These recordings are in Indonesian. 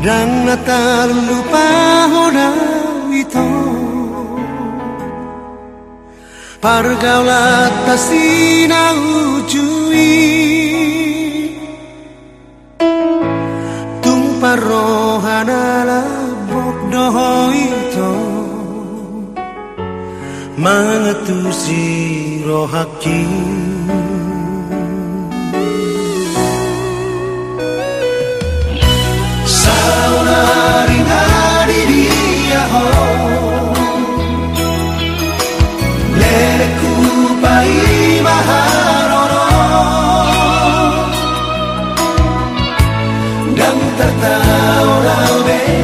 tak lupa hona itu Pargaulat tasina ujui. Tung parohana labok doho itu Mangetusi rohaki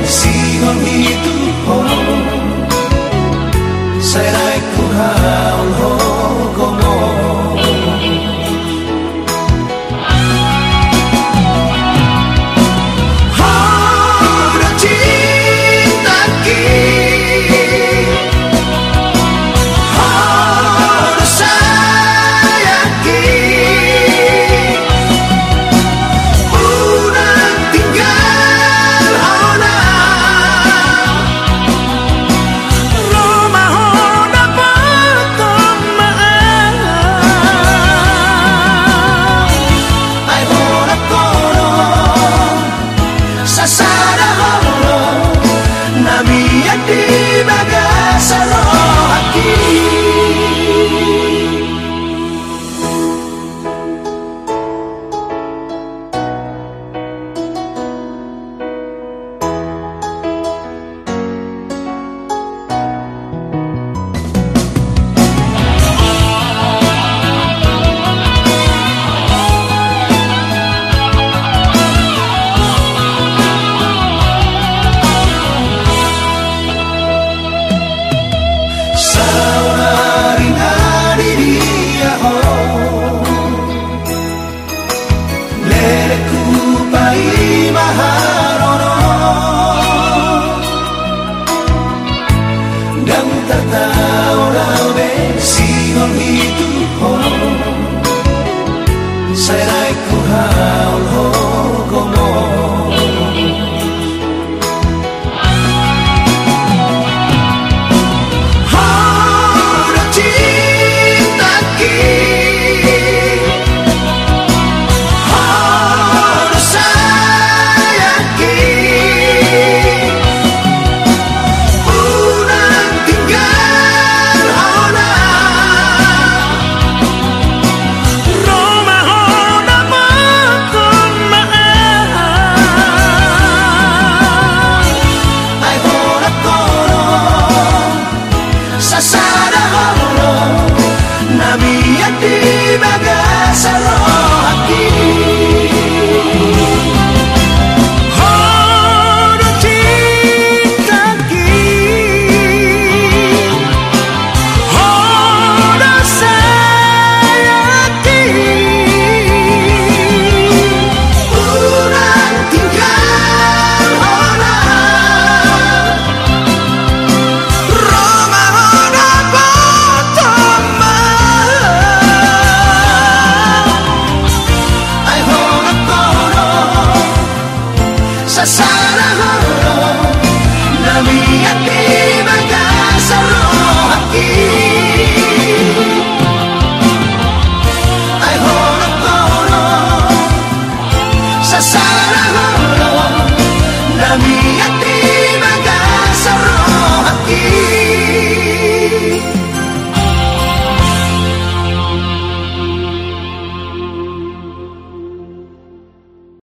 sigo mi